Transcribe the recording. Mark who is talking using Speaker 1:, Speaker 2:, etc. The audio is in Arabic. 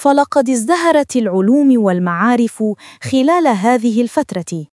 Speaker 1: فلقد ازدهرت العلوم والمعارف خلال هذه الفترة.